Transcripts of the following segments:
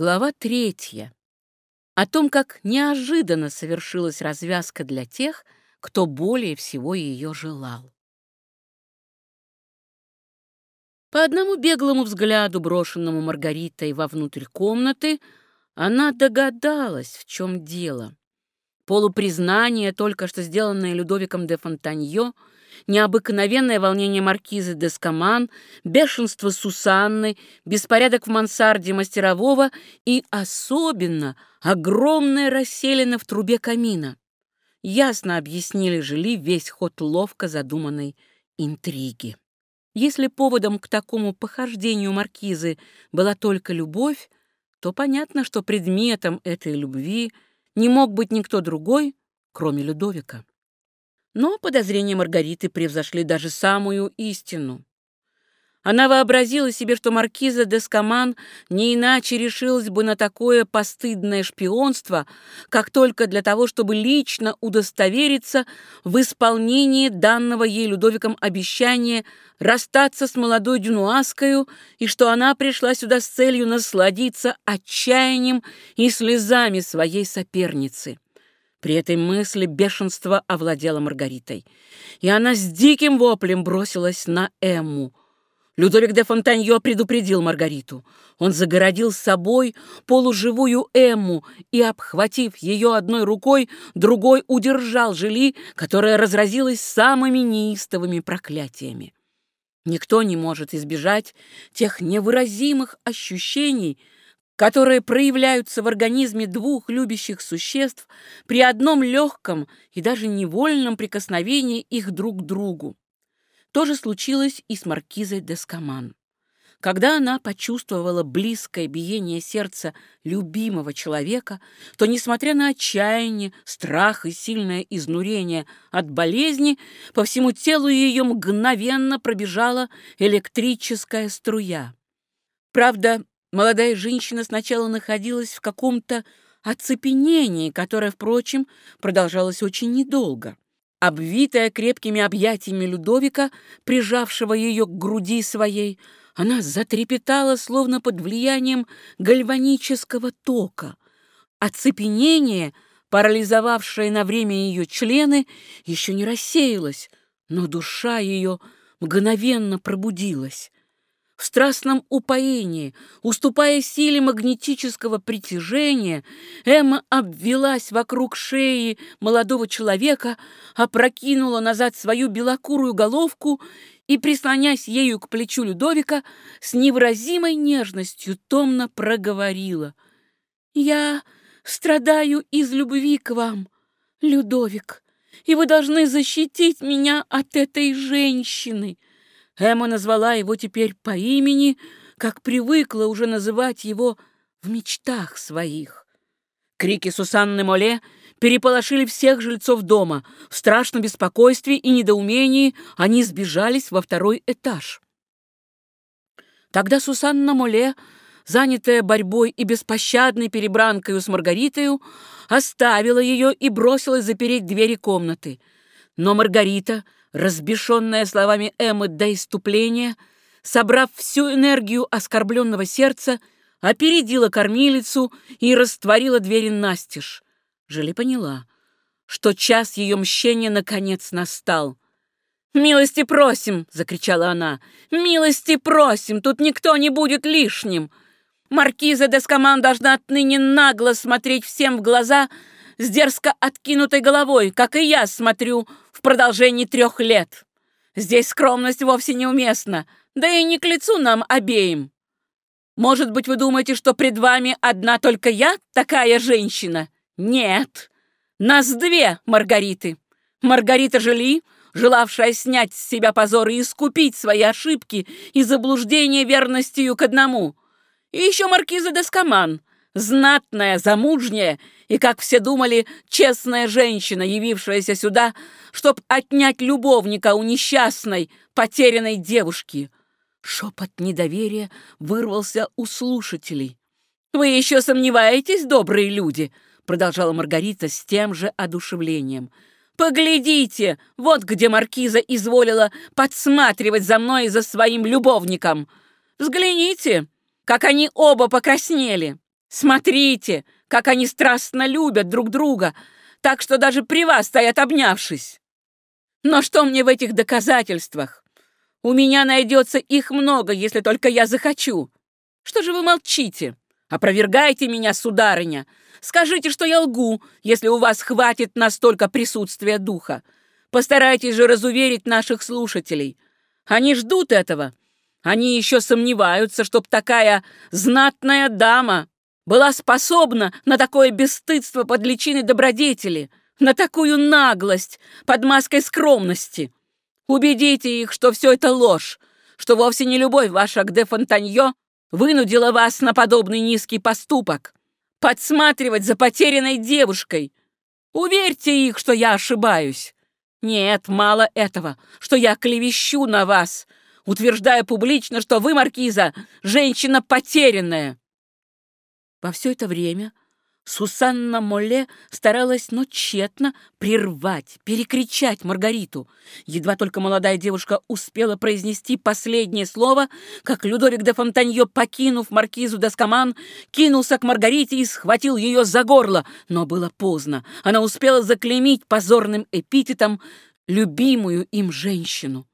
Глава третья. О том, как неожиданно совершилась развязка для тех, кто более всего ее желал. По одному беглому взгляду, брошенному Маргаритой вовнутрь комнаты, она догадалась, в чем дело. Полупризнание, только что сделанное Людовиком де Фонтаньо, необыкновенное волнение маркизы де Скаман, бешенство Сусанны, беспорядок в мансарде мастерового и особенно огромная расселена в трубе камина. Ясно объяснили жили весь ход ловко задуманной интриги. Если поводом к такому похождению маркизы была только любовь, то понятно, что предметом этой любви не мог быть никто другой, кроме Людовика. Но подозрения Маргариты превзошли даже самую истину. Она вообразила себе, что маркиза де Скаман не иначе решилась бы на такое постыдное шпионство, как только для того, чтобы лично удостовериться в исполнении данного ей Людовиком обещания расстаться с молодой Дюнуаскою и что она пришла сюда с целью насладиться отчаянием и слезами своей соперницы. При этой мысли бешенство овладело Маргаритой, и она с диким воплем бросилась на Эмму — Людовик де Фонтаньо предупредил Маргариту. Он загородил с собой полуживую Эмму и, обхватив ее одной рукой, другой удержал Жили, которая разразилась самыми неистовыми проклятиями. Никто не может избежать тех невыразимых ощущений, которые проявляются в организме двух любящих существ при одном легком и даже невольном прикосновении их друг к другу. То же случилось и с маркизой Дескаман. Когда она почувствовала близкое биение сердца любимого человека, то, несмотря на отчаяние, страх и сильное изнурение от болезни, по всему телу ее мгновенно пробежала электрическая струя. Правда, молодая женщина сначала находилась в каком-то оцепенении, которое, впрочем, продолжалось очень недолго. Обвитая крепкими объятиями Людовика, прижавшего ее к груди своей, она затрепетала, словно под влиянием гальванического тока. Оцепенение, парализовавшее на время ее члены, еще не рассеялось, но душа ее мгновенно пробудилась. В страстном упоении, уступая силе магнетического притяжения, Эмма обвелась вокруг шеи молодого человека, опрокинула назад свою белокурую головку и, прислонясь ею к плечу Людовика, с невыразимой нежностью томно проговорила. «Я страдаю из любви к вам, Людовик, и вы должны защитить меня от этой женщины». Эмма назвала его теперь по имени, как привыкла уже называть его в мечтах своих. Крики Сусанны Моле переполошили всех жильцов дома. В страшном беспокойстве и недоумении они сбежались во второй этаж. Тогда Сусанна Моле, занятая борьбой и беспощадной перебранкой с Маргаритою, оставила ее и бросилась запереть двери комнаты. Но Маргарита — разбешенная словами Эммы до иступления, собрав всю энергию оскорбленного сердца, опередила кормилицу и растворила двери настежь. Жили поняла, что час ее мщения наконец настал. «Милости просим!» — закричала она. «Милости просим! Тут никто не будет лишним!» Маркиза Дескоман должна отныне нагло смотреть всем в глаза с дерзко откинутой головой, как и я смотрю в продолжении трех лет. Здесь скромность вовсе неуместна, да и не к лицу нам обеим. Может быть, вы думаете, что пред вами одна только я такая женщина? Нет, нас две Маргариты. Маргарита Жили, желавшая снять с себя позор и искупить свои ошибки и заблуждения верностью к одному. И еще маркиза Дескоман, знатная, замужняя и, как все думали, честная женщина, явившаяся сюда, чтоб отнять любовника у несчастной, потерянной девушки. Шепот недоверия вырвался у слушателей. «Вы еще сомневаетесь, добрые люди?» продолжала Маргарита с тем же одушевлением. «Поглядите, вот где маркиза изволила подсматривать за мной и за своим любовником. Взгляните, как они оба покраснели. Смотрите, как они страстно любят друг друга, так что даже при вас стоят обнявшись. Но что мне в этих доказательствах? У меня найдется их много, если только я захочу. Что же вы молчите? Опровергайте меня, сударыня. Скажите, что я лгу, если у вас хватит настолько присутствия духа. Постарайтесь же разуверить наших слушателей. Они ждут этого. Они еще сомневаются, чтоб такая знатная дама была способна на такое бесстыдство под личиной добродетели, на такую наглость под маской скромности. Убедите их, что все это ложь, что вовсе не любовь ваша к де Фонтаньо вынудила вас на подобный низкий поступок. Подсматривать за потерянной девушкой. Уверьте их, что я ошибаюсь. Нет, мало этого, что я клевещу на вас, утверждая публично, что вы, Маркиза, женщина потерянная. Во все это время Сусанна Молле старалась, но тщетно, прервать, перекричать Маргариту. Едва только молодая девушка успела произнести последнее слово, как Людовик де Фонтанье, покинув маркизу Доскоман, кинулся к Маргарите и схватил ее за горло. Но было поздно. Она успела заклеймить позорным эпитетом любимую им женщину.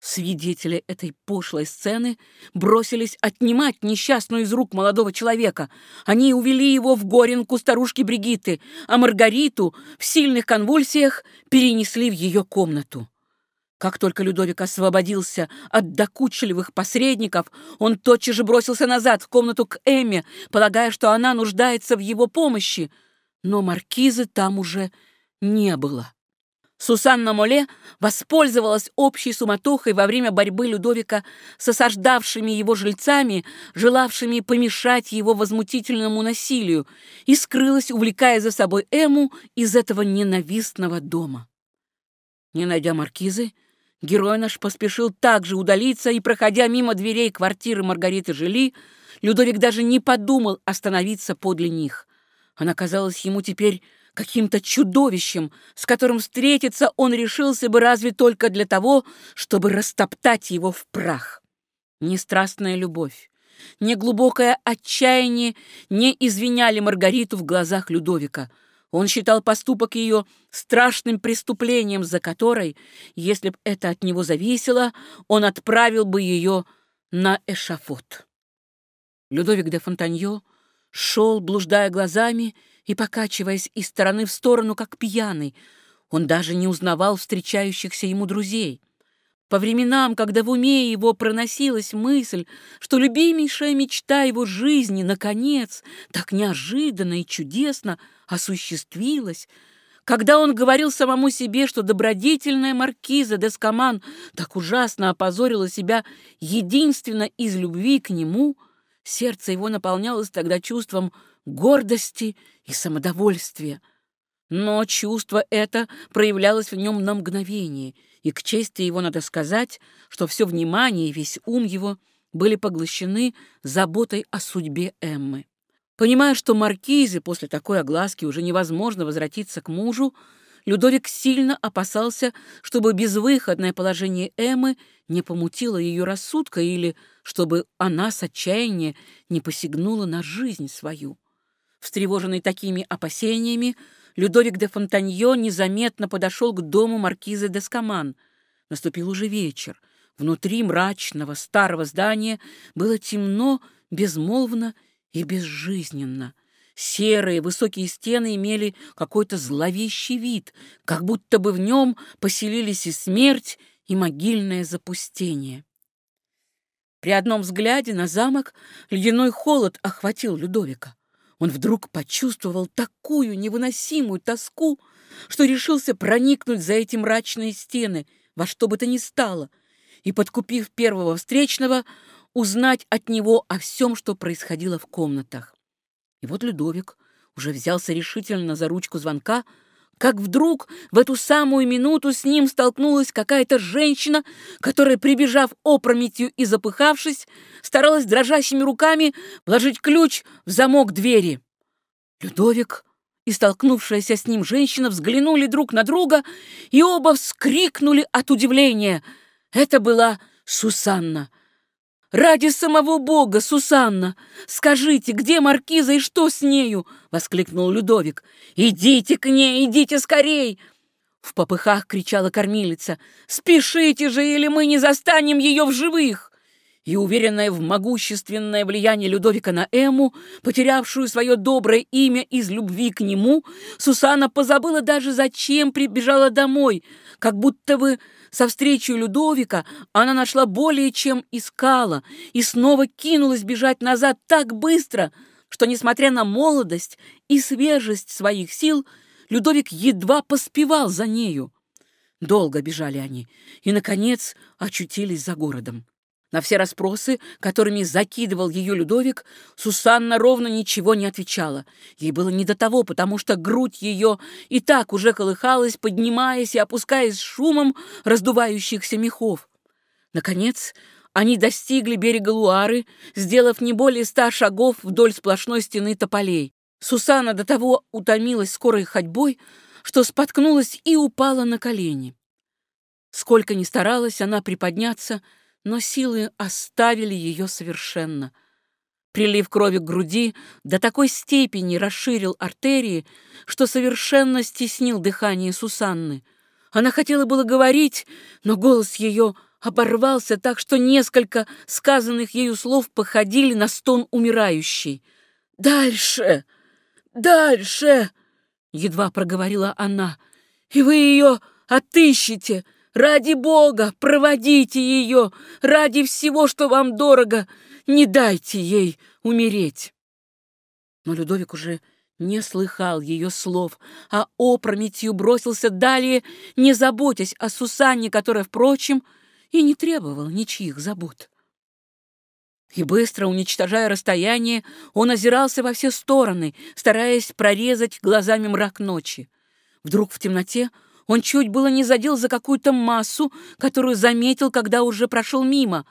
Свидетели этой пошлой сцены бросились отнимать несчастную из рук молодого человека. Они увели его в горенку старушки Бригитты, а Маргариту в сильных конвульсиях перенесли в ее комнату. Как только Людовик освободился от докучливых посредников, он тотчас же бросился назад в комнату к Эмме, полагая, что она нуждается в его помощи. Но маркизы там уже не было. Сусанна Моле воспользовалась общей суматохой во время борьбы Людовика с осаждавшими его жильцами, желавшими помешать его возмутительному насилию, и скрылась, увлекая за собой Эму из этого ненавистного дома. Не найдя маркизы, герой наш поспешил также удалиться, и, проходя мимо дверей квартиры Маргариты Жили, Людовик даже не подумал остановиться подле них. Она казалась ему теперь каким-то чудовищем, с которым встретиться он решился бы разве только для того, чтобы растоптать его в прах. Ни страстная любовь, ни глубокое отчаяние не извиняли Маргариту в глазах Людовика. Он считал поступок ее страшным преступлением, за которой, если б это от него зависело, он отправил бы ее на эшафот. Людовик де Фонтаньо шел, блуждая глазами, и покачиваясь из стороны в сторону, как пьяный. Он даже не узнавал встречающихся ему друзей. По временам, когда в уме его проносилась мысль, что любимейшая мечта его жизни, наконец, так неожиданно и чудесно осуществилась, когда он говорил самому себе, что добродетельная маркиза Дескоман так ужасно опозорила себя единственно из любви к нему, сердце его наполнялось тогда чувством гордости и самодовольствия. Но чувство это проявлялось в нем на мгновение, и к чести его надо сказать, что все внимание и весь ум его были поглощены заботой о судьбе Эммы. Понимая, что маркизе после такой огласки уже невозможно возвратиться к мужу, Людовик сильно опасался, чтобы безвыходное положение Эммы не помутило ее рассудка или чтобы она с отчаяния не посягнула на жизнь свою. Встревоженный такими опасениями, Людовик де Фонтаньо незаметно подошел к дому маркизы де Скаман. Наступил уже вечер. Внутри мрачного старого здания было темно, безмолвно и безжизненно. Серые высокие стены имели какой-то зловещий вид, как будто бы в нем поселились и смерть, и могильное запустение. При одном взгляде на замок ледяной холод охватил Людовика. Он вдруг почувствовал такую невыносимую тоску, что решился проникнуть за эти мрачные стены во что бы то ни стало и, подкупив первого встречного, узнать от него о всем, что происходило в комнатах. И вот Людовик уже взялся решительно за ручку звонка, как вдруг в эту самую минуту с ним столкнулась какая-то женщина, которая, прибежав опрометью и запыхавшись, старалась дрожащими руками вложить ключ в замок двери. Людовик и столкнувшаяся с ним женщина взглянули друг на друга и оба вскрикнули от удивления. Это была Сусанна. Ради самого Бога, Сусанна! Скажите, где маркиза и что с нею?» — воскликнул Людовик. «Идите к ней, идите скорей!» В попыхах кричала кормилица. «Спешите же, или мы не застанем ее в живых!» И уверенная в могущественное влияние Людовика на Эму, потерявшую свое доброе имя из любви к нему, Сусанна позабыла даже, зачем прибежала домой, как будто бы со встречей Людовика она нашла более, чем искала, и снова кинулась бежать назад так быстро, что, несмотря на молодость и свежесть своих сил, Людовик едва поспевал за нею. Долго бежали они и, наконец, очутились за городом. На все расспросы, которыми закидывал ее Людовик, Сусанна ровно ничего не отвечала. Ей было не до того, потому что грудь ее и так уже колыхалась, поднимаясь и опускаясь шумом раздувающихся мехов. Наконец, они достигли берега Луары, сделав не более ста шагов вдоль сплошной стены тополей. Сусанна до того утомилась скорой ходьбой, что споткнулась и упала на колени. Сколько ни старалась она приподняться, но силы оставили ее совершенно. Прилив крови к груди до такой степени расширил артерии, что совершенно стеснил дыхание Сусанны. Она хотела было говорить, но голос ее оборвался так, что несколько сказанных ею слов походили на стон умирающей. «Дальше! Дальше!» — едва проговорила она. «И вы ее отыщете!» Ради Бога, проводите ее! Ради всего, что вам дорого, не дайте ей умереть!» Но Людовик уже не слыхал ее слов, а опрометью бросился далее, не заботясь о Сусанне, которая, впрочем, и не требовала ничьих забот. И быстро, уничтожая расстояние, он озирался во все стороны, стараясь прорезать глазами мрак ночи. Вдруг в темноте он чуть было не задел за какую-то массу, которую заметил, когда уже прошел мимо.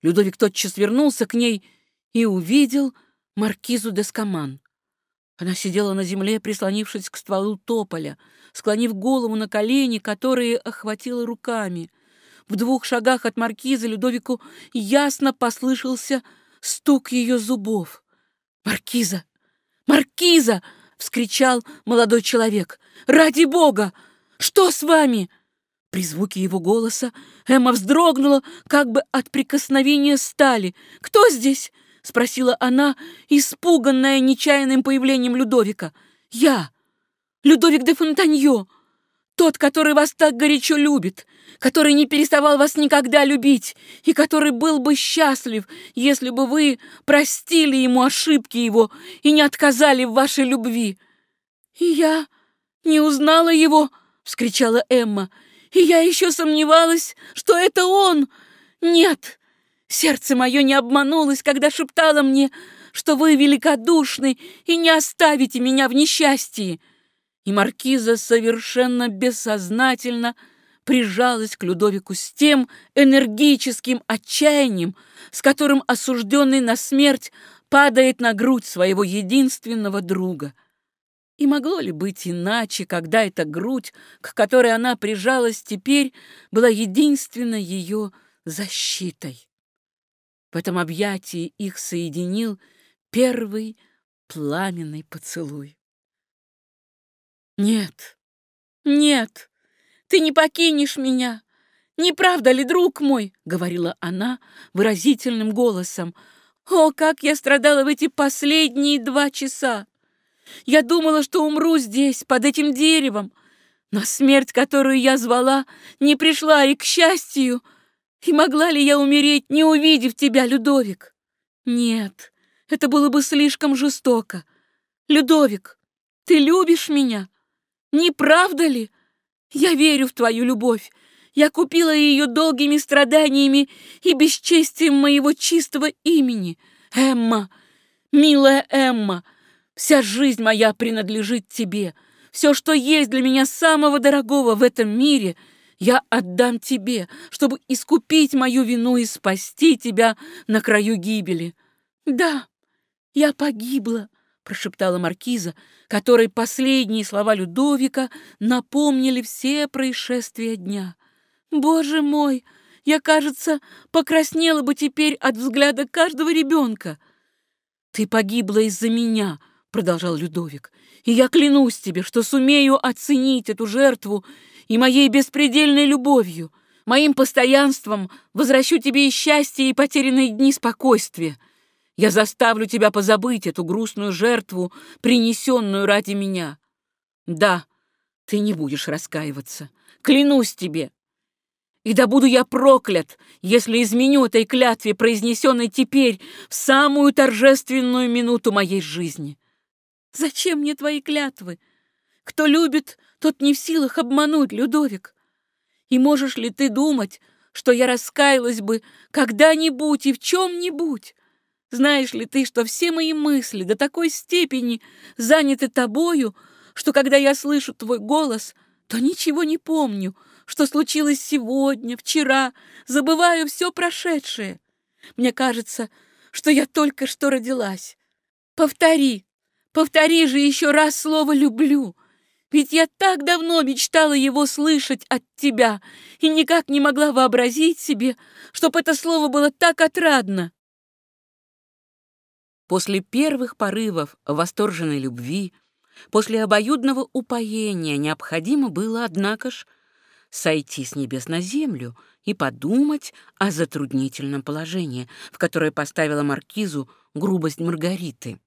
Людовик тотчас вернулся к ней и увидел маркизу Дескоман. Она сидела на земле, прислонившись к стволу тополя, склонив голову на колени, которые охватила руками. В двух шагах от маркизы Людовику ясно послышался стук ее зубов. «Маркиза! Маркиза!» — вскричал молодой человек. «Ради бога! Что с вами?» При звуке его голоса Эмма вздрогнула, как бы от прикосновения стали. «Кто здесь?» — спросила она, испуганная нечаянным появлением Людовика. «Я, Людовик де Фонтаньо, тот, который вас так горячо любит, который не переставал вас никогда любить и который был бы счастлив, если бы вы простили ему ошибки его и не отказали в вашей любви. И я не узнала его, — вскричала Эмма. «И я еще сомневалась, что это он! Нет! Сердце мое не обманулось, когда шептало мне, что вы великодушны и не оставите меня в несчастье!» И маркиза совершенно бессознательно прижалась к Людовику с тем энергическим отчаянием, с которым осужденный на смерть падает на грудь своего единственного друга — и могло ли быть иначе, когда эта грудь, к которой она прижалась теперь, была единственной ее защитой? В этом объятии их соединил первый пламенный поцелуй. «Нет, нет, ты не покинешь меня! Не правда ли, друг мой?» — говорила она выразительным голосом. «О, как я страдала в эти последние два часа! Я думала, что умру здесь, под этим деревом. Но смерть, которую я звала, не пришла и к счастью. И могла ли я умереть, не увидев тебя, Людовик? Нет, это было бы слишком жестоко. Людовик, ты любишь меня? Не правда ли? Я верю в твою любовь. Я купила ее долгими страданиями и бесчестием моего чистого имени. Эмма, милая Эмма, — Вся жизнь моя принадлежит тебе. Все, что есть для меня самого дорогого в этом мире, я отдам тебе, чтобы искупить мою вину и спасти тебя на краю гибели. Да, я погибла, прошептала маркиза, которой последние слова Людовика напомнили все происшествия дня. Боже мой, я, кажется, покраснела бы теперь от взгляда каждого ребенка. Ты погибла из-за меня, продолжал Людовик, и я клянусь тебе, что сумею оценить эту жертву и моей беспредельной любовью, моим постоянством возвращу тебе и счастье, и потерянные дни спокойствия. Я заставлю тебя позабыть эту грустную жертву, принесенную ради меня. Да, ты не будешь раскаиваться. Клянусь тебе. И да буду я проклят, если изменю этой клятве, произнесенной теперь, в самую торжественную минуту моей жизни. Зачем мне твои клятвы? Кто любит, тот не в силах обмануть, Людовик. И можешь ли ты думать, что я раскаялась бы когда-нибудь и в чем-нибудь? Знаешь ли ты, что все мои мысли до такой степени заняты тобою, что когда я слышу твой голос, то ничего не помню, что случилось сегодня, вчера, забываю все прошедшее. Мне кажется, что я только что родилась. Повтори, повтори же еще раз слово «люблю», ведь я так давно мечтала его слышать от тебя и никак не могла вообразить себе, чтоб это слово было так отрадно. После первых порывов восторженной любви, после обоюдного упоения необходимо было, однако ж, сойти с небес на землю и подумать о затруднительном положении, в которое поставила маркизу грубость Маргариты.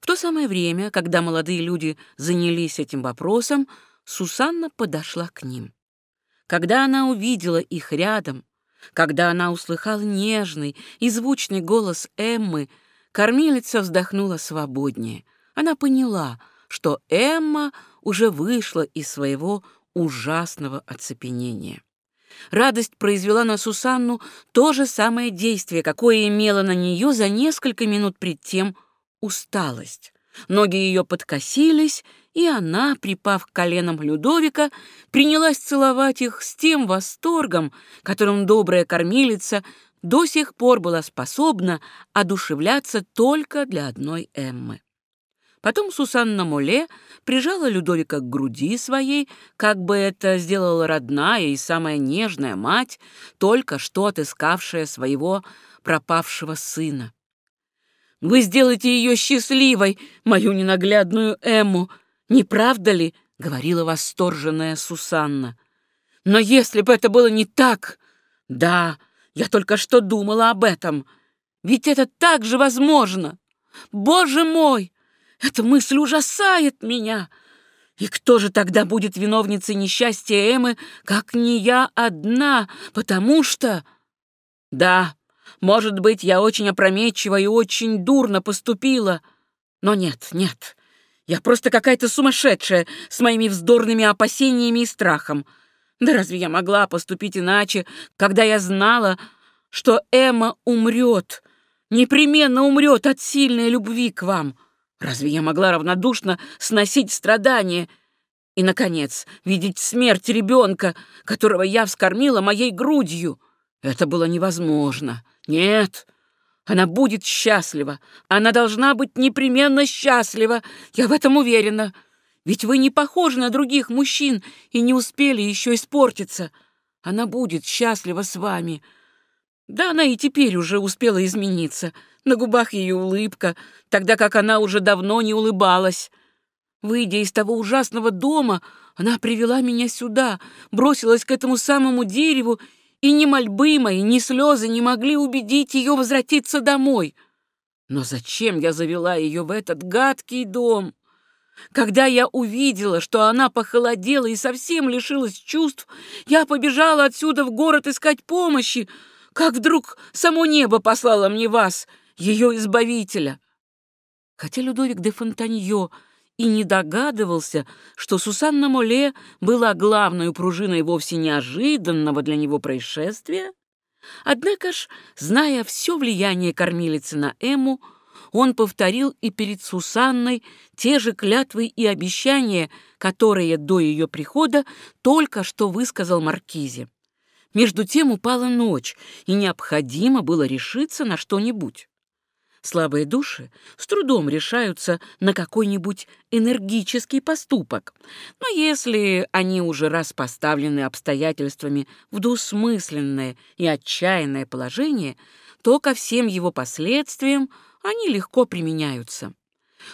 В то самое время, когда молодые люди занялись этим вопросом, Сусанна подошла к ним. Когда она увидела их рядом, когда она услыхала нежный и звучный голос Эммы, Кормилица вздохнула свободнее. Она поняла, что Эмма уже вышла из своего ужасного оцепенения. Радость произвела на Сусанну то же самое действие, какое имела на нее за несколько минут пред тем усталость. Ноги ее подкосились, и она, припав к коленам Людовика, принялась целовать их с тем восторгом, которым добрая кормилица до сих пор была способна одушевляться только для одной Эммы. Потом Сусанна Моле прижала Людовика к груди своей, как бы это сделала родная и самая нежная мать, только что отыскавшая своего пропавшего сына. «Вы сделаете ее счастливой, мою ненаглядную Эмму, не правда ли?» — говорила восторженная Сусанна. «Но если бы это было не так...» «Да, я только что думала об этом. Ведь это так же возможно. Боже мой, эта мысль ужасает меня. И кто же тогда будет виновницей несчастья Эммы, как не я одна, потому что... Да, может быть, я очень опрометчиво и очень дурно поступила. Но нет, нет, я просто какая-то сумасшедшая с моими вздорными опасениями и страхом. Да разве я могла поступить иначе, когда я знала, что Эмма умрет, непременно умрет от сильной любви к вам? Разве я могла равнодушно сносить страдания и, наконец, видеть смерть ребенка, которого я вскормила моей грудью? Это было невозможно. Нет, она будет счастлива. Она должна быть непременно счастлива. Я в этом уверена. Ведь вы не похожи на других мужчин и не успели еще испортиться. Она будет счастлива с вами. Да она и теперь уже успела измениться. На губах ее улыбка, тогда как она уже давно не улыбалась. Выйдя из того ужасного дома, она привела меня сюда, бросилась к этому самому дереву, и ни мольбы мои, ни слезы не могли убедить ее возвратиться домой. Но зачем я завела ее в этот гадкий дом? Когда я увидела, что она похолодела и совсем лишилась чувств, я побежала отсюда в город искать помощи, как вдруг само небо послало мне вас, ее избавителя. Хотя Людовик де Фонтаньо и не догадывался, что Сусанна Моле была главной пружиной вовсе неожиданного для него происшествия, однако ж, зная все влияние кормилицы на Эму, он повторил и перед Сусанной те же клятвы и обещания, которые до ее прихода только что высказал Маркизе. Между тем упала ночь, и необходимо было решиться на что-нибудь. Слабые души с трудом решаются на какой-нибудь энергический поступок, но если они уже раз поставлены обстоятельствами в двусмысленное и отчаянное положение, то ко всем его последствиям они легко применяются.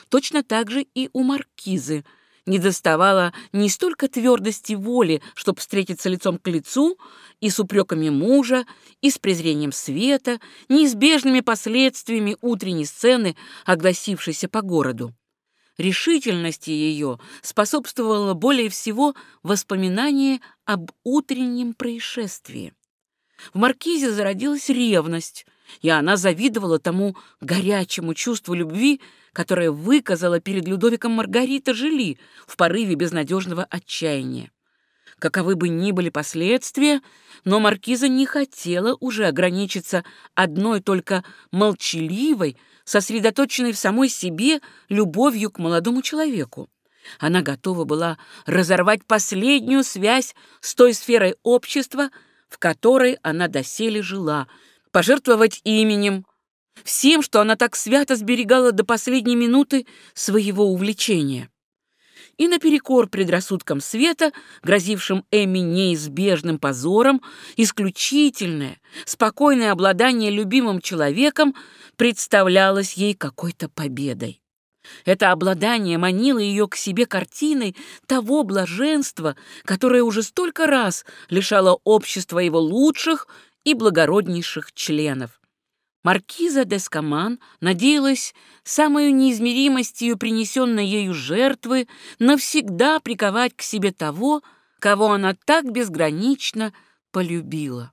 Точно так же и у маркизы – не доставало не столько твердости воли, чтобы встретиться лицом к лицу, и с упреками мужа, и с презрением света, неизбежными последствиями утренней сцены, огласившейся по городу. Решительности ее способствовало более всего воспоминание об утреннем происшествии. В маркизе зародилась ревность, и она завидовала тому горячему чувству любви, которое выказала перед Людовиком Маргарита Жили в порыве безнадежного отчаяния. Каковы бы ни были последствия, но маркиза не хотела уже ограничиться одной только молчаливой, сосредоточенной в самой себе любовью к молодому человеку. Она готова была разорвать последнюю связь с той сферой общества, в которой она доселе жила, пожертвовать именем, всем, что она так свято сберегала до последней минуты своего увлечения. И наперекор предрассудкам света, грозившим Эми неизбежным позором, исключительное, спокойное обладание любимым человеком представлялось ей какой-то победой. Это обладание манило ее к себе картиной того блаженства, которое уже столько раз лишало общества его лучших и благороднейших членов. Маркиза де Скаман надеялась самую неизмеримостью принесенной ею жертвы навсегда приковать к себе того, кого она так безгранично полюбила.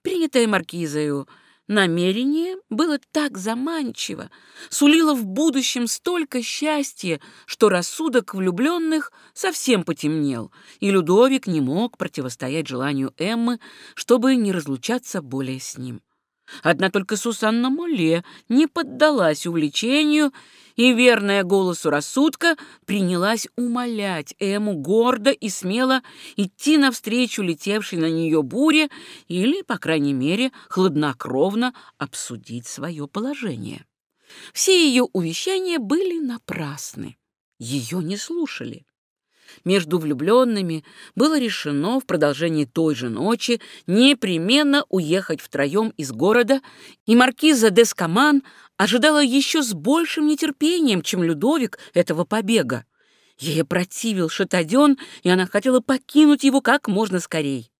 Принятое Маркизою намерение было так заманчиво, сулило в будущем столько счастья, что рассудок влюбленных совсем потемнел, и Людовик не мог противостоять желанию Эммы, чтобы не разлучаться более с ним. Одна только Сусанна Моле не поддалась увлечению и, верная голосу рассудка, принялась умолять Эму гордо и смело идти навстречу летевшей на нее буре или, по крайней мере, хладнокровно обсудить свое положение. Все ее увещания были напрасны. Ее не слушали. Между влюбленными было решено в продолжении той же ночи непременно уехать втроем из города, и маркиза Дескаман ожидала еще с большим нетерпением, чем Людовик, этого побега. Ей противил Шатаден, и она хотела покинуть его как можно скорей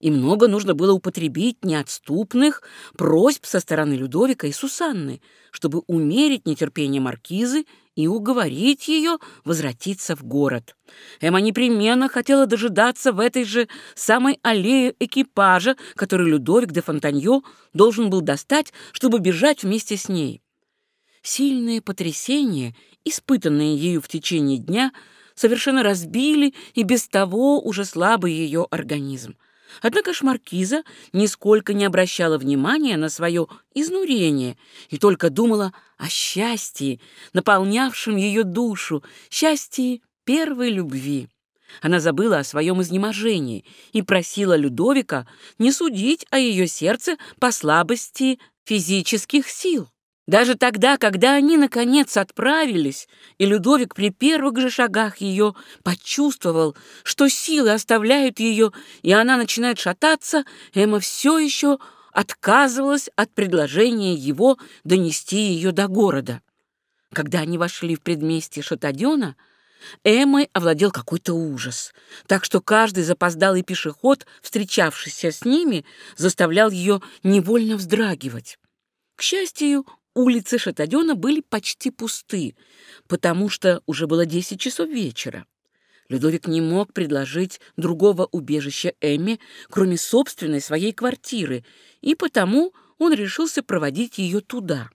и много нужно было употребить неотступных просьб со стороны Людовика и Сусанны, чтобы умерить нетерпение маркизы и уговорить ее возвратиться в город. Эмма непременно хотела дожидаться в этой же самой аллее экипажа, который Людовик де Фонтаньо должен был достать, чтобы бежать вместе с ней. Сильные потрясения, испытанные ею в течение дня, совершенно разбили и без того уже слабый ее организм. Однако ж маркиза нисколько не обращала внимания на свое изнурение и только думала о счастье, наполнявшем ее душу, счастье первой любви. Она забыла о своем изнеможении и просила Людовика не судить о ее сердце по слабости физических сил. Даже тогда, когда они, наконец, отправились, и Людовик при первых же шагах ее почувствовал, что силы оставляют ее, и она начинает шататься, Эмма все еще отказывалась от предложения его донести ее до города. Когда они вошли в предместье Шатадена, Эммой овладел какой-то ужас, так что каждый запоздалый пешеход, встречавшийся с ними, заставлял ее невольно вздрагивать. К счастью, Улицы Шатадена были почти пусты, потому что уже было десять часов вечера. Людовик не мог предложить другого убежища Эмме, кроме собственной своей квартиры, и потому он решился проводить ее туда.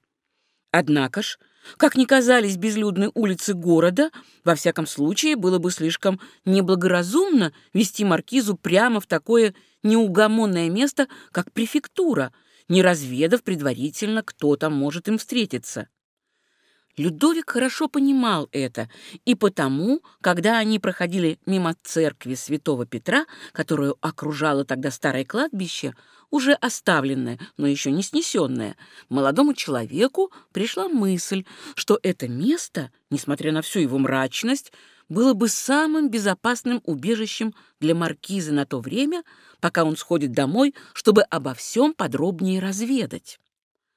Однако ж, как ни казались безлюдные улицы города, во всяком случае было бы слишком неблагоразумно вести маркизу прямо в такое неугомонное место, как префектура — не разведав предварительно, кто там может им встретиться. Людовик хорошо понимал это, и потому, когда они проходили мимо церкви святого Петра, которую окружало тогда старое кладбище, уже оставленное, но еще не снесенное, молодому человеку пришла мысль, что это место, несмотря на всю его мрачность, было бы самым безопасным убежищем для маркиза на то время, пока он сходит домой, чтобы обо всем подробнее разведать.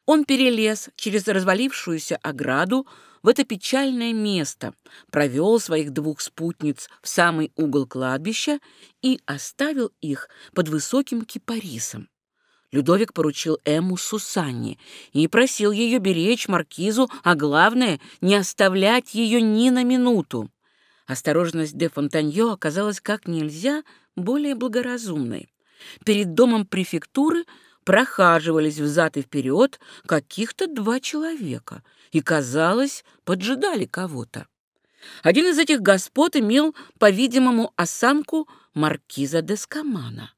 Он перелез через развалившуюся ограду в это печальное место, провел своих двух спутниц в самый угол кладбища и оставил их под высоким кипарисом. Людовик поручил Эму Сусанне и просил ее беречь маркизу, а главное, не оставлять ее ни на минуту. Осторожность де Фонтаньо оказалась как нельзя более благоразумной. Перед домом префектуры – прохаживались взад и вперед каких-то два человека и, казалось, поджидали кого-то. Один из этих господ имел, по-видимому, осанку маркиза де Скамана.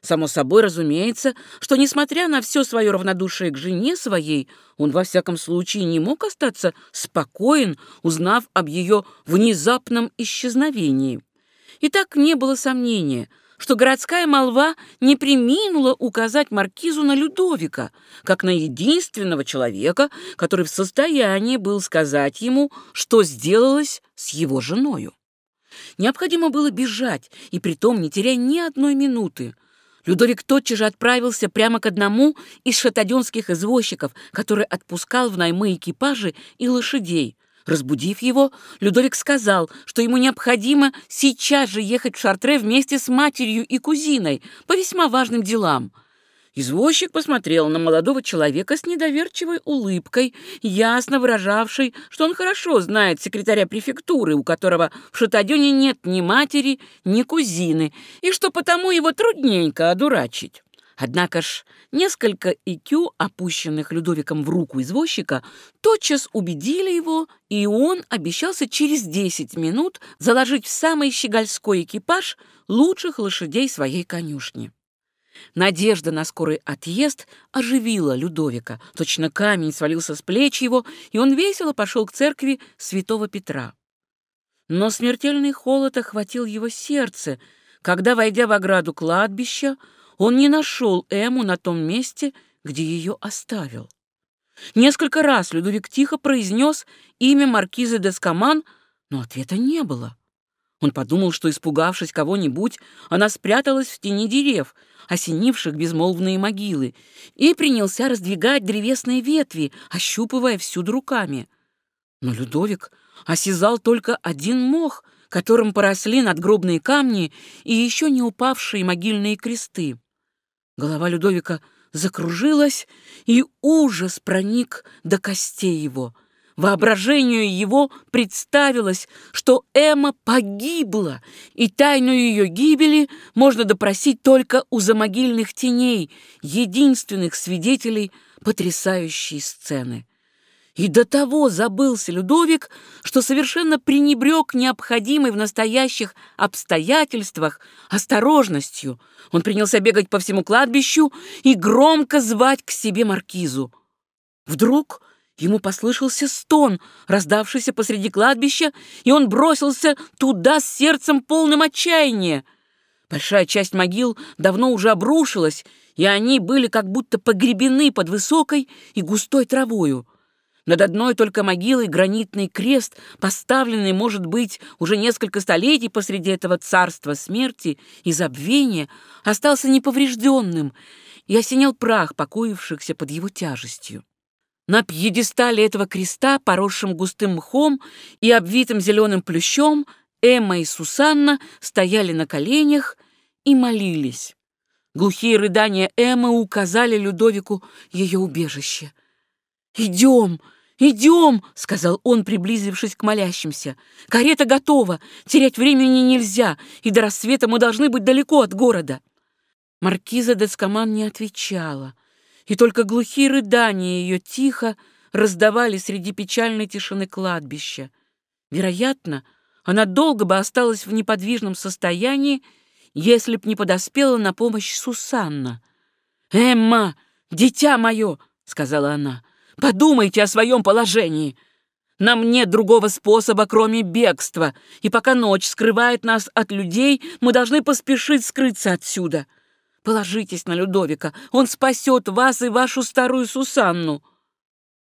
Само собой разумеется, что, несмотря на все свое равнодушие к жене своей, он во всяком случае не мог остаться спокоен, узнав об ее внезапном исчезновении. И так не было сомнения — что городская молва не приминула указать маркизу на Людовика, как на единственного человека, который в состоянии был сказать ему, что сделалось с его женою. Необходимо было бежать, и притом не теряя ни одной минуты. Людовик тотчас же отправился прямо к одному из шатаденских извозчиков, который отпускал в наймы экипажи и лошадей — Разбудив его, Людовик сказал, что ему необходимо сейчас же ехать в Шартре вместе с матерью и кузиной по весьма важным делам. Извозчик посмотрел на молодого человека с недоверчивой улыбкой, ясно выражавшей, что он хорошо знает секретаря префектуры, у которого в Шатадёне нет ни матери, ни кузины, и что потому его трудненько одурачить. Однако ж несколько икю, опущенных Людовиком в руку извозчика, тотчас убедили его, и он обещался через десять минут заложить в самый щегольской экипаж лучших лошадей своей конюшни. Надежда на скорый отъезд оживила Людовика. Точно камень свалился с плеч его, и он весело пошел к церкви святого Петра. Но смертельный холод охватил его сердце, когда, войдя в ограду кладбища, он не нашел Эму на том месте, где ее оставил. Несколько раз Людовик тихо произнес имя маркизы Дескаман, но ответа не было. Он подумал, что, испугавшись кого-нибудь, она спряталась в тени дерев, осенивших безмолвные могилы, и принялся раздвигать древесные ветви, ощупывая всюду руками. Но Людовик осязал только один мох, которым поросли надгробные камни и еще не упавшие могильные кресты. Голова Людовика закружилась, и ужас проник до костей его. Воображению его представилось, что Эмма погибла, и тайну ее гибели можно допросить только у замогильных теней, единственных свидетелей потрясающей сцены. И до того забылся Людовик, что совершенно пренебрег необходимой в настоящих обстоятельствах осторожностью. Он принялся бегать по всему кладбищу и громко звать к себе маркизу. Вдруг ему послышался стон, раздавшийся посреди кладбища, и он бросился туда с сердцем полным отчаяния. Большая часть могил давно уже обрушилась, и они были как будто погребены под высокой и густой травою. Над одной только могилой гранитный крест, поставленный, может быть, уже несколько столетий посреди этого царства смерти и забвения, остался неповрежденным и осенял прах, покоившихся под его тяжестью. На пьедестале этого креста, поросшим густым мхом и обвитым зеленым плющом, Эмма и Сусанна стояли на коленях и молились. Глухие рыдания Эммы указали Людовику ее убежище. «Идем!» «Идем!» — сказал он, приблизившись к молящимся. «Карета готова! Терять времени нельзя, и до рассвета мы должны быть далеко от города!» Маркиза Дескоман не отвечала, и только глухие рыдания ее тихо раздавали среди печальной тишины кладбища. Вероятно, она долго бы осталась в неподвижном состоянии, если б не подоспела на помощь Сусанна. «Эмма, дитя мое!» — сказала она. Подумайте о своем положении. Нам нет другого способа, кроме бегства, и пока ночь скрывает нас от людей, мы должны поспешить скрыться отсюда. Положитесь на Людовика, он спасет вас и вашу старую Сусанну».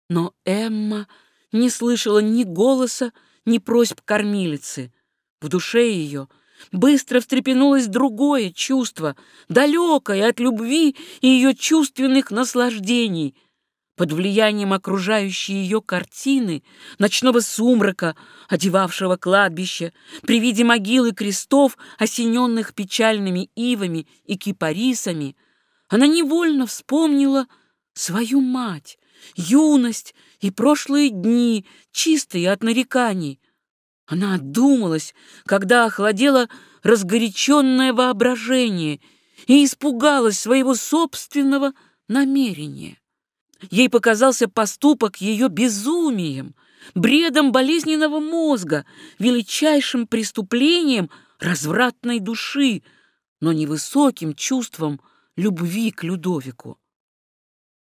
Но Эмма не слышала ни голоса, ни просьб кормилицы. В душе ее быстро встрепенулось другое чувство, далекое от любви и ее чувственных наслаждений — под влиянием окружающей ее картины, ночного сумрака, одевавшего кладбище, при виде могил и крестов, осененных печальными ивами и кипарисами, она невольно вспомнила свою мать, юность и прошлые дни, чистые от нареканий. Она отдумалась, когда охладело разгоряченное воображение и испугалась своего собственного намерения. Ей показался поступок ее безумием, бредом болезненного мозга, величайшим преступлением развратной души, но невысоким чувством любви к Людовику.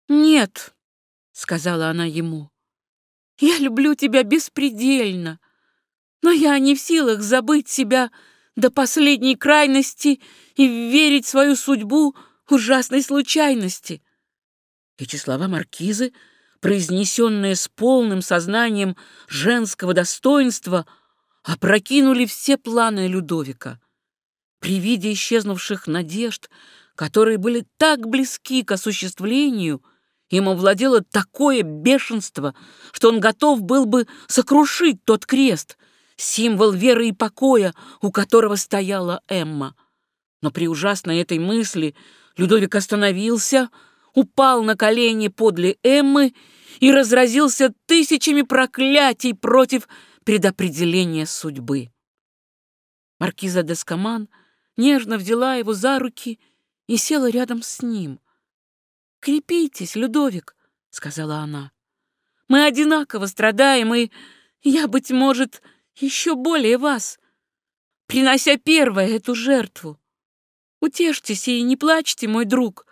«Нет», — сказала она ему, — «я люблю тебя беспредельно, но я не в силах забыть себя до последней крайности и верить свою судьбу ужасной случайности». Эти слова маркизы, произнесенные с полным сознанием женского достоинства, опрокинули все планы Людовика. При виде исчезнувших надежд, которые были так близки к осуществлению, им овладело такое бешенство, что он готов был бы сокрушить тот крест, символ веры и покоя, у которого стояла Эмма. Но при ужасной этой мысли Людовик остановился, упал на колени подле Эммы и разразился тысячами проклятий против предопределения судьбы. Маркиза Дескоман нежно взяла его за руки и села рядом с ним. «Крепитесь, Людовик», — сказала она. «Мы одинаково страдаем, и я, быть может, еще более вас, принося первое эту жертву. Утешьтесь и не плачьте, мой друг.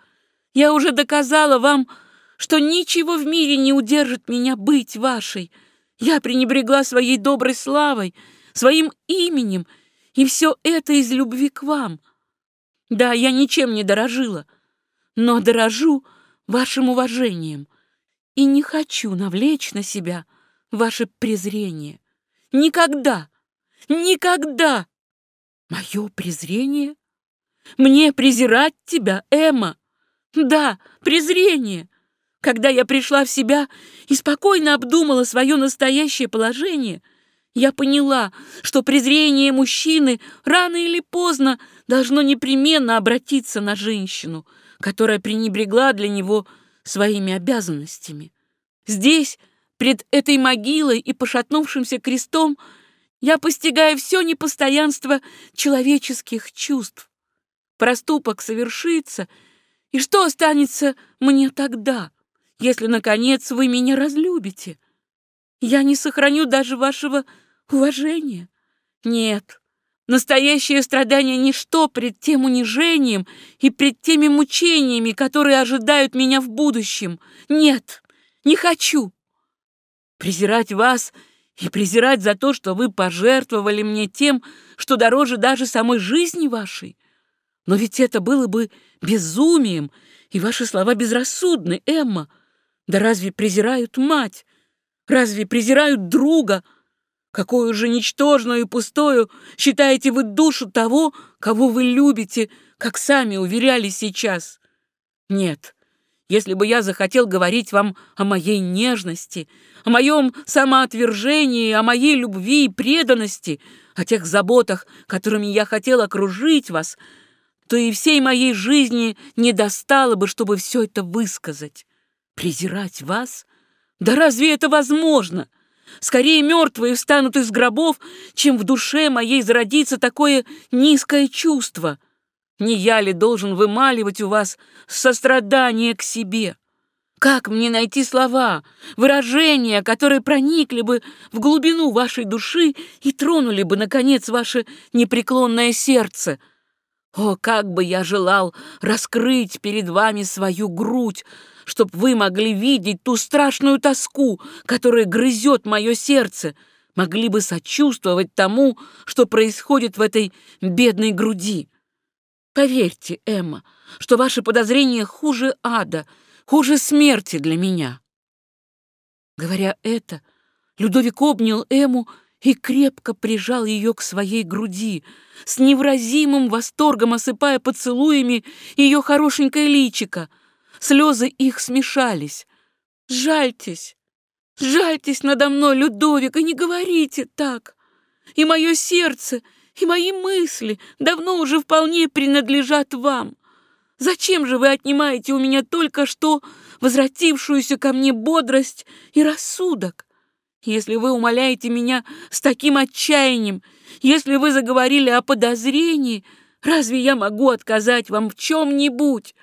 Я уже доказала вам, что ничего в мире не удержит меня быть вашей. Я пренебрегла своей доброй славой, своим именем, и все это из любви к вам. Да, я ничем не дорожила, но дорожу вашим уважением и не хочу навлечь на себя ваше презрение. Никогда, никогда! Мое презрение? Мне презирать тебя, Эмма? Да, презрение. Когда я пришла в себя и спокойно обдумала свое настоящее положение, я поняла, что презрение мужчины рано или поздно должно непременно обратиться на женщину, которая пренебрегла для него своими обязанностями. Здесь, пред этой могилой и пошатнувшимся крестом, я постигаю все непостоянство человеческих чувств. Проступок совершится — и что останется мне тогда, если, наконец, вы меня разлюбите? Я не сохраню даже вашего уважения. Нет, настоящее страдание — ничто пред тем унижением и пред теми мучениями, которые ожидают меня в будущем. Нет, не хочу. Презирать вас и презирать за то, что вы пожертвовали мне тем, что дороже даже самой жизни вашей — но ведь это было бы безумием, и ваши слова безрассудны, Эмма. Да разве презирают мать? Разве презирают друга? Какую же ничтожную и пустую считаете вы душу того, кого вы любите, как сами уверяли сейчас? Нет, если бы я захотел говорить вам о моей нежности, о моем самоотвержении, о моей любви и преданности, о тех заботах, которыми я хотел окружить вас — то и всей моей жизни не достало бы, чтобы все это высказать. Презирать вас? Да разве это возможно? Скорее мертвые встанут из гробов, чем в душе моей зародится такое низкое чувство. Не я ли должен вымаливать у вас сострадание к себе? Как мне найти слова, выражения, которые проникли бы в глубину вашей души и тронули бы, наконец, ваше непреклонное сердце — о, как бы я желал раскрыть перед вами свою грудь, чтоб вы могли видеть ту страшную тоску, которая грызет мое сердце, могли бы сочувствовать тому, что происходит в этой бедной груди. Поверьте, Эмма, что ваши подозрения хуже ада, хуже смерти для меня. Говоря это, Людовик обнял Эму и крепко прижал ее к своей груди, с невразимым восторгом осыпая поцелуями ее хорошенькое личико. Слезы их смешались. «Жальтесь, жальтесь надо мной, Людовик, и не говорите так. И мое сердце, и мои мысли давно уже вполне принадлежат вам. Зачем же вы отнимаете у меня только что возвратившуюся ко мне бодрость и рассудок? Если вы умоляете меня с таким отчаянием, если вы заговорили о подозрении, разве я могу отказать вам в чем-нибудь?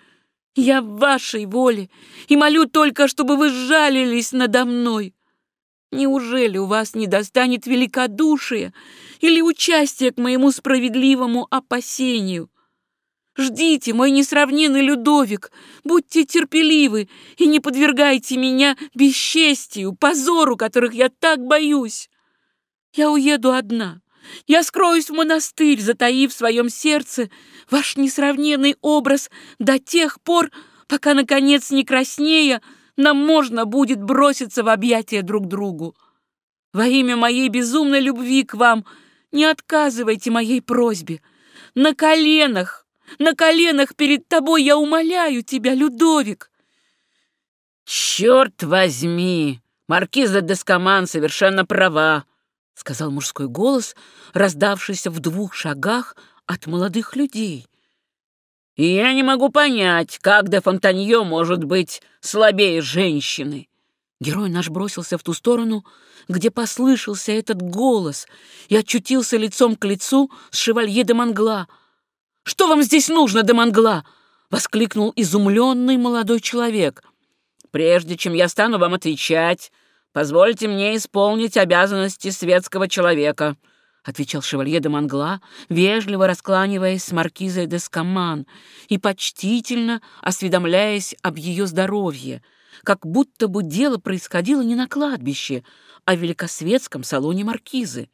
Я в вашей воле и молю только, чтобы вы сжалились надо мной. Неужели у вас не достанет великодушия или участия к моему справедливому опасению? Ждите, мой несравненный Людовик, будьте терпеливы и не подвергайте меня бесчестию, позору, которых я так боюсь. Я уеду одна. Я скроюсь в монастырь, затаив в своем сердце ваш несравненный образ до тех пор, пока, наконец, не краснея, нам можно будет броситься в объятия друг другу. Во имя моей безумной любви к вам не отказывайте моей просьбе. На коленах на коленах перед тобой я умоляю тебя, Людовик!» «Черт возьми! Маркиза Дескоман совершенно права!» — сказал мужской голос, раздавшийся в двух шагах от молодых людей. «И я не могу понять, как де Фонтанье может быть слабее женщины!» Герой наш бросился в ту сторону, где послышался этот голос, и очутился лицом к лицу с шевалье де Мангла — что вам здесь нужно, Демангла?» — воскликнул изумленный молодой человек. «Прежде чем я стану вам отвечать, позвольте мне исполнить обязанности светского человека», — отвечал шевалье де Мангла, вежливо раскланиваясь с маркизой де Скаман и почтительно осведомляясь об ее здоровье, как будто бы дело происходило не на кладбище, а в великосветском салоне маркизы.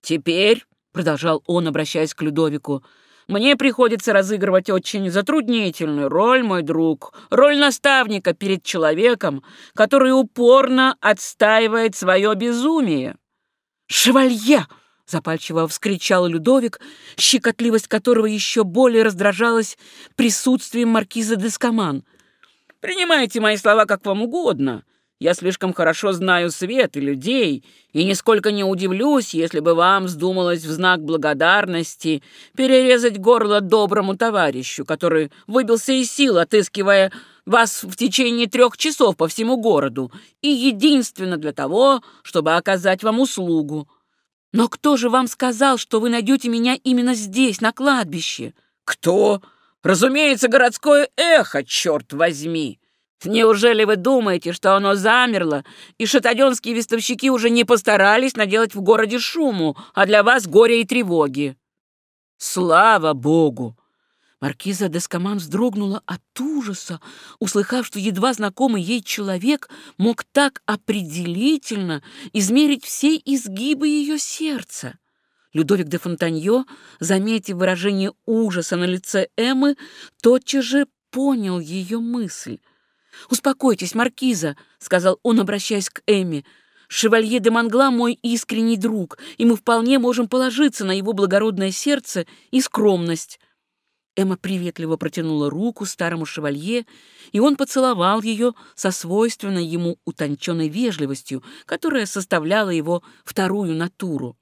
«Теперь», — продолжал он, обращаясь к Людовику, — мне приходится разыгрывать очень затруднительную роль, мой друг, роль наставника перед человеком, который упорно отстаивает свое безумие. «Шевалье!» — запальчиво вскричал Людовик, щекотливость которого еще более раздражалась присутствием маркиза Дескоман. «Принимайте мои слова как вам угодно. Я слишком хорошо знаю свет и людей, и нисколько не удивлюсь, если бы вам вздумалось в знак благодарности перерезать горло доброму товарищу, который выбился из сил, отыскивая вас в течение трех часов по всему городу, и единственно для того, чтобы оказать вам услугу. Но кто же вам сказал, что вы найдете меня именно здесь, на кладбище? Кто? Разумеется, городское эхо, черт возьми! Неужели вы думаете, что оно замерло, и шатаденские вестовщики уже не постарались наделать в городе шуму, а для вас горе и тревоги? Слава Богу! Маркиза Дескоман вздрогнула от ужаса, услыхав, что едва знакомый ей человек мог так определительно измерить все изгибы ее сердца. Людовик де Фонтаньо, заметив выражение ужаса на лице Эммы, тотчас же понял ее мысль. «Успокойтесь, маркиза», — сказал он, обращаясь к Эмми. «Шевалье де Мангла мой искренний друг, и мы вполне можем положиться на его благородное сердце и скромность». Эмма приветливо протянула руку старому шевалье, и он поцеловал ее со свойственной ему утонченной вежливостью, которая составляла его вторую натуру.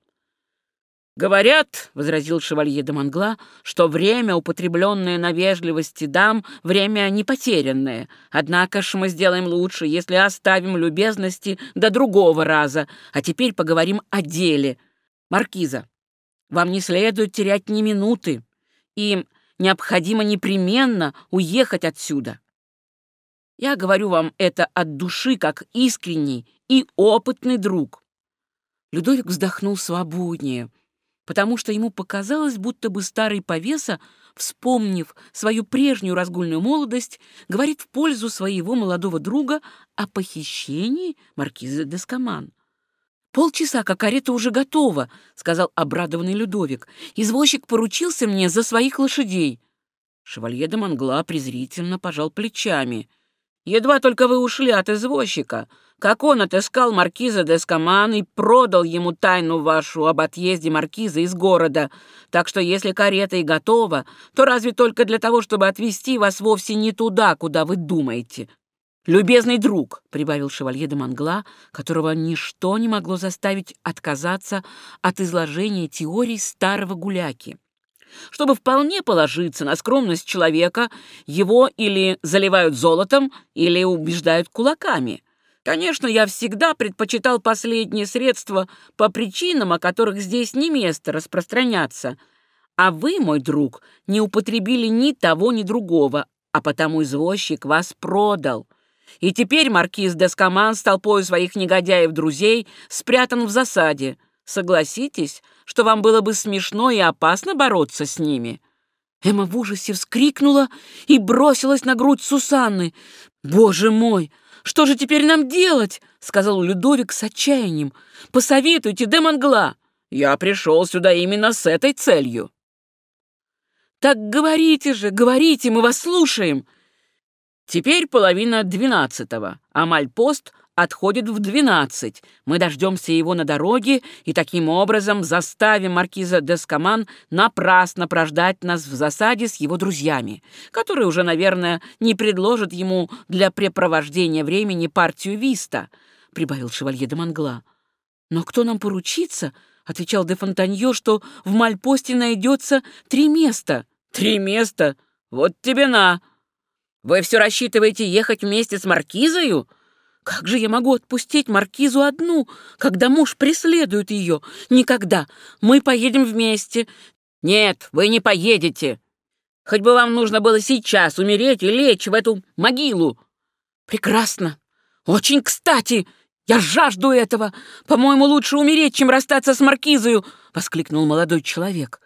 «Говорят, — возразил шевалье де Мангла, — что время, употребленное на вежливости дам, время не потерянное. Однако ж мы сделаем лучше, если оставим любезности до другого раза. А теперь поговорим о деле. Маркиза, вам не следует терять ни минуты. Им необходимо непременно уехать отсюда. Я говорю вам это от души, как искренний и опытный друг». Людовик вздохнул свободнее — потому что ему показалось, будто бы старый повеса, вспомнив свою прежнюю разгульную молодость, говорит в пользу своего молодого друга о похищении маркиза Дескоман. «Полчаса, как карета уже готова», — сказал обрадованный Людовик. «Извозчик поручился мне за своих лошадей». Шевалье де Монгла презрительно пожал плечами. «Едва только вы ушли от извозчика, как он отыскал маркиза де Скаман и продал ему тайну вашу об отъезде маркиза из города. Так что если карета и готова, то разве только для того, чтобы отвезти вас вовсе не туда, куда вы думаете. «Любезный друг», — прибавил шевалье де Монгла, которого ничто не могло заставить отказаться от изложения теорий старого гуляки. Чтобы вполне положиться на скромность человека, его или заливают золотом, или убеждают кулаками. Конечно, я всегда предпочитал последние средства по причинам, о которых здесь не место распространяться. А вы, мой друг, не употребили ни того, ни другого, а потому извозчик вас продал. И теперь маркиз Дескоман с толпой своих негодяев-друзей спрятан в засаде. Согласитесь, что вам было бы смешно и опасно бороться с ними». Эмма в ужасе вскрикнула и бросилась на грудь Сусанны. «Боже мой, что же теперь нам делать?» — сказал Людовик с отчаянием. «Посоветуйте, де Монгла. Я пришел сюда именно с этой целью». «Так говорите же, говорите, мы вас слушаем!» Теперь половина двенадцатого, а мальпост отходит в двенадцать. Мы дождемся его на дороге и таким образом заставим маркиза Дескоман напрасно прождать нас в засаде с его друзьями, которые уже, наверное, не предложат ему для препровождения времени партию виста, — прибавил шевалье де Монгла. «Но кто нам поручится?» — отвечал де Фонтанье, что в мальпосте найдется три места. «Три места? Вот тебе на!» Вы все рассчитываете ехать вместе с Маркизою? Как же я могу отпустить Маркизу одну, когда муж преследует ее? Никогда. Мы поедем вместе. Нет, вы не поедете. Хоть бы вам нужно было сейчас умереть и лечь в эту могилу. Прекрасно. Очень кстати. Я жажду этого. По-моему, лучше умереть, чем расстаться с Маркизою, — воскликнул молодой человек.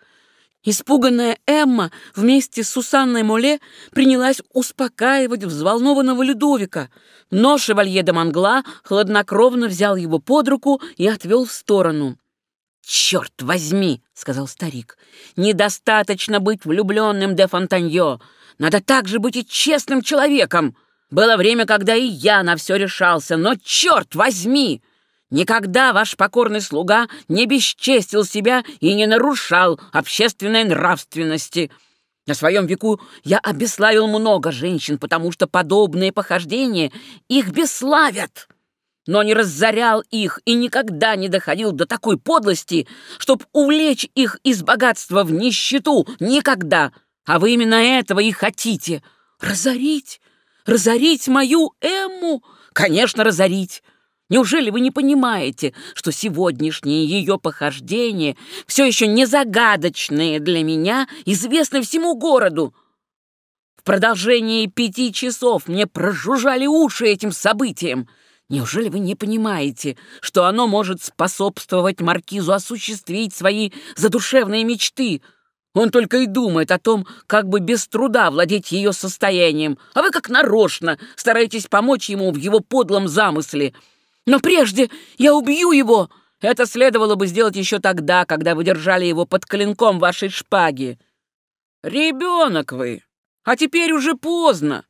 Испуганная Эмма вместе с Сусанной Моле принялась успокаивать взволнованного Людовика, но шевалье де Монгла хладнокровно взял его под руку и отвел в сторону. «Черт возьми!» — сказал старик. «Недостаточно быть влюбленным де Фонтаньо. Надо также быть и честным человеком. Было время, когда и я на все решался, но черт возьми! Никогда ваш покорный слуга не бесчестил себя и не нарушал общественной нравственности. На своем веку я обесславил много женщин, потому что подобные похождения их бесславят. Но не разорял их и никогда не доходил до такой подлости, чтоб увлечь их из богатства в нищету. Никогда. А вы именно этого и хотите. Разорить? Разорить мою Эмму? Конечно, разорить. Неужели вы не понимаете, что сегодняшние ее похождения, все еще не загадочные для меня, известны всему городу? В продолжении пяти часов мне прожужжали уши этим событиям. Неужели вы не понимаете, что оно может способствовать маркизу осуществить свои задушевные мечты? Он только и думает о том, как бы без труда владеть ее состоянием, а вы как нарочно стараетесь помочь ему в его подлом замысле — но прежде я убью его! Это следовало бы сделать еще тогда, когда вы держали его под клинком вашей шпаги. Ребенок вы, а теперь уже поздно.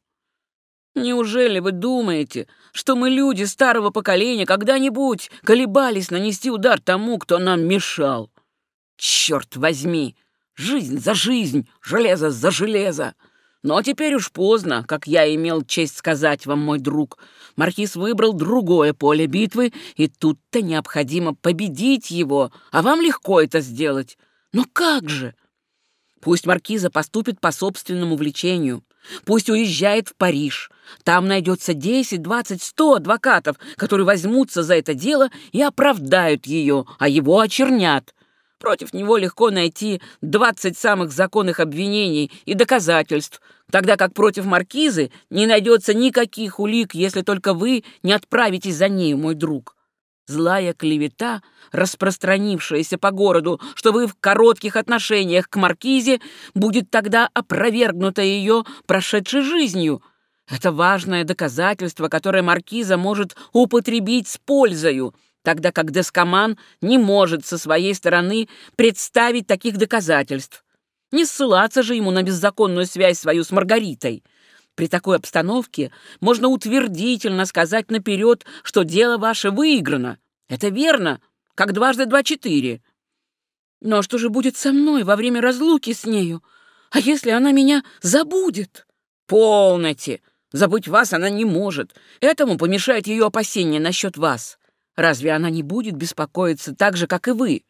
Неужели вы думаете, что мы, люди старого поколения, когда-нибудь колебались нанести удар тому, кто нам мешал? Черт возьми! Жизнь за жизнь, железо за железо! Но теперь уж поздно, как я имел честь сказать вам, мой друг. Маркиз выбрал другое поле битвы, и тут-то необходимо победить его, а вам легко это сделать. Но как же? Пусть Маркиза поступит по собственному влечению. Пусть уезжает в Париж. Там найдется 10, 20, 100 адвокатов, которые возьмутся за это дело и оправдают ее, а его очернят. Против него легко найти двадцать самых законных обвинений и доказательств, тогда как против маркизы не найдется никаких улик, если только вы не отправитесь за ней, мой друг. Злая клевета, распространившаяся по городу, что вы в коротких отношениях к маркизе, будет тогда опровергнута ее прошедшей жизнью. Это важное доказательство, которое маркиза может употребить с пользою, тогда как Дескоман не может со своей стороны представить таких доказательств. Не ссылаться же ему на беззаконную связь свою с Маргаритой. При такой обстановке можно утвердительно сказать наперед, что дело ваше выиграно. Это верно, как дважды два четыре. Но что же будет со мной во время разлуки с нею? А если она меня забудет? Полноте! Забыть вас она не может. Этому помешает ее опасение насчет вас. Разве она не будет беспокоиться так же, как и вы?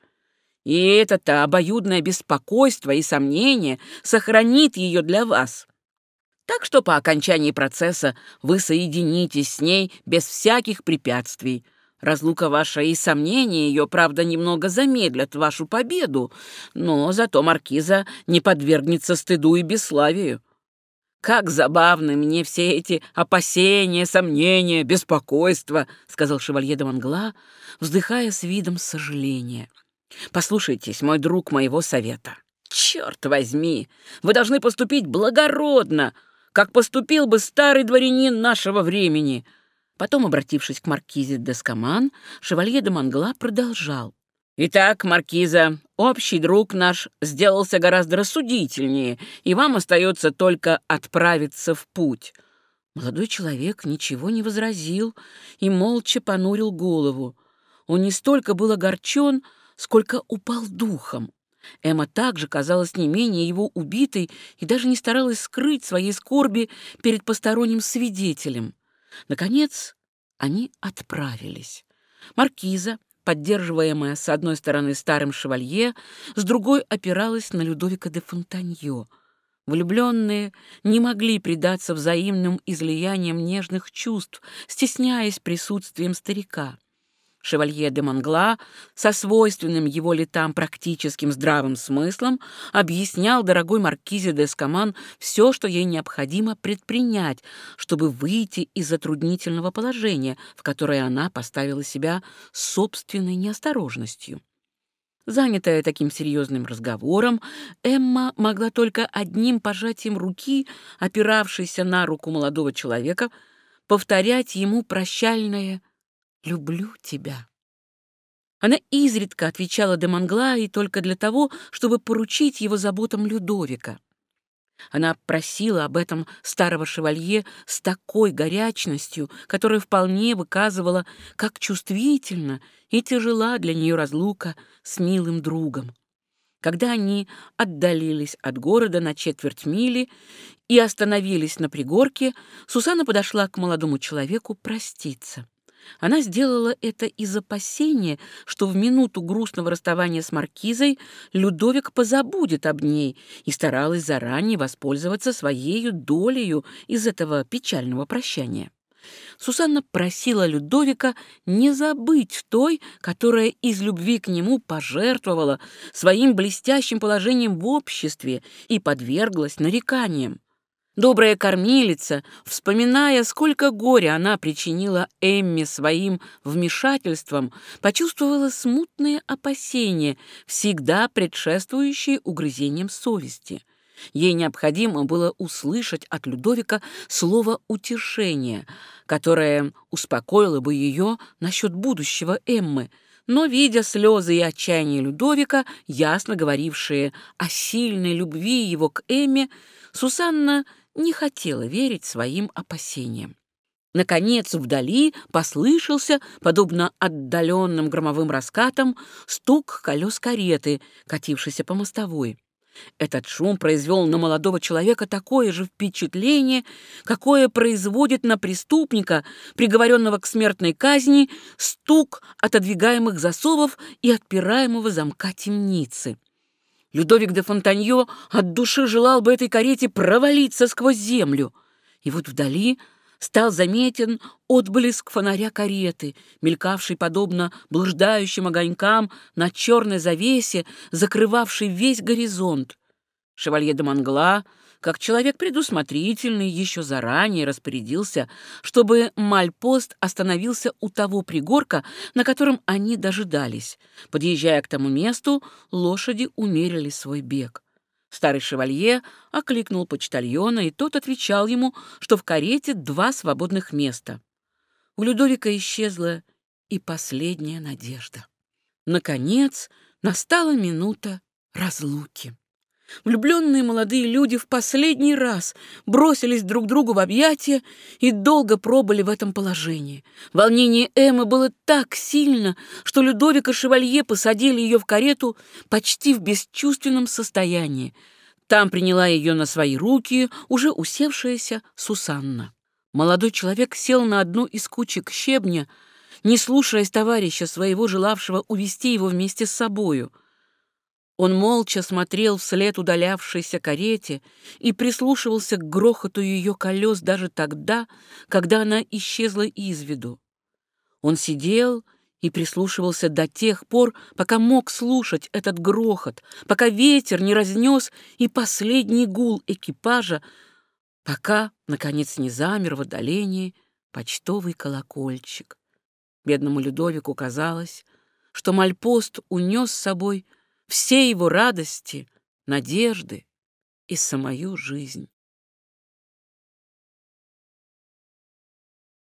И это-то обоюдное беспокойство и сомнение сохранит ее для вас. Так что по окончании процесса вы соединитесь с ней без всяких препятствий. Разлука ваша и сомнения ее, правда, немного замедлят вашу победу, но зато маркиза не подвергнется стыду и бесславию. Как забавны мне все эти опасения, сомнения, беспокойства, сказал шевалье де Мангла, вздыхая с видом сожаления. Послушайтесь, мой друг, моего совета. Черт возьми, вы должны поступить благородно, как поступил бы старый дворянин нашего времени. Потом, обратившись к маркизе де Скаман, шевалье де Мангла продолжал. «Итак, маркиза, общий друг наш сделался гораздо рассудительнее, и вам остается только отправиться в путь». Молодой человек ничего не возразил и молча понурил голову. Он не столько был огорчен, сколько упал духом. Эмма также казалась не менее его убитой и даже не старалась скрыть своей скорби перед посторонним свидетелем. Наконец, они отправились. Маркиза, поддерживаемая с одной стороны старым шевалье, с другой опиралась на Людовика де Фонтаньо. Влюбленные не могли предаться взаимным излияниям нежных чувств, стесняясь присутствием старика. Шевалье де Монгла со свойственным его летам практическим здравым смыслом объяснял дорогой маркизе де Эскаман все, что ей необходимо предпринять, чтобы выйти из затруднительного положения, в которое она поставила себя собственной неосторожностью. Занятая таким серьезным разговором, Эмма могла только одним пожатием руки, опиравшейся на руку молодого человека, повторять ему прощальное люблю тебя». Она изредка отвечала де Монглаи только для того, чтобы поручить его заботам Людовика. Она просила об этом старого шевалье с такой горячностью, которая вполне выказывала, как чувствительна и тяжела для нее разлука с милым другом. Когда они отдалились от города на четверть мили и остановились на пригорке, Сусана подошла к молодому человеку проститься. Она сделала это из опасения, что в минуту грустного расставания с маркизой Людовик позабудет об ней и старалась заранее воспользоваться своей долею из этого печального прощания. Сусанна просила Людовика не забыть той, которая из любви к нему пожертвовала своим блестящим положением в обществе и подверглась нареканиям. Добрая кормилица, вспоминая, сколько горя она причинила Эмме своим вмешательством, почувствовала смутные опасения, всегда предшествующие угрызениям совести. Ей необходимо было услышать от Людовика слово утешения, которое успокоило бы ее насчет будущего Эммы, но, видя слезы и отчаяние Людовика, ясно говорившие о сильной любви его к Эмме, Сусанна не хотела верить своим опасениям. Наконец, вдали послышался, подобно отдаленным громовым раскатам, стук колес кареты, катившейся по мостовой. Этот шум произвел на молодого человека такое же впечатление, какое производит на преступника, приговоренного к смертной казни, стук отодвигаемых засовов и отпираемого замка темницы. Людовик де Фонтаньо от души желал бы этой карете провалиться сквозь землю. И вот вдали стал заметен отблеск фонаря кареты, мелькавший подобно блуждающим огонькам на черной завесе, закрывавшей весь горизонт. Шевалье де Мангла, как человек предусмотрительный, еще заранее распорядился, чтобы Мальпост остановился у того пригорка, на котором они дожидались. Подъезжая к тому месту, лошади умерили свой бег. Старый шевалье окликнул почтальона, и тот отвечал ему, что в карете два свободных места. У Людовика исчезла и последняя надежда. Наконец настала минута разлуки. Влюбленные молодые люди в последний раз бросились друг другу в объятия и долго пробыли в этом положении. Волнение Эммы было так сильно, что Людовика Шевалье посадили ее в карету почти в бесчувственном состоянии. Там приняла ее на свои руки уже усевшаяся Сусанна. Молодой человек сел на одну из кучек щебня, не слушаясь товарища своего, желавшего увести его вместе с собою — он молча смотрел вслед удалявшейся карете и прислушивался к грохоту ее колес даже тогда, когда она исчезла из виду. Он сидел и прислушивался до тех пор, пока мог слушать этот грохот, пока ветер не разнес и последний гул экипажа, пока, наконец, не замер в отдалении почтовый колокольчик. Бедному Людовику казалось, что Мальпост унес с собой все его радости, надежды и самую жизнь.